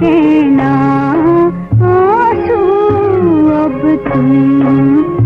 कहना आँसू अब तुम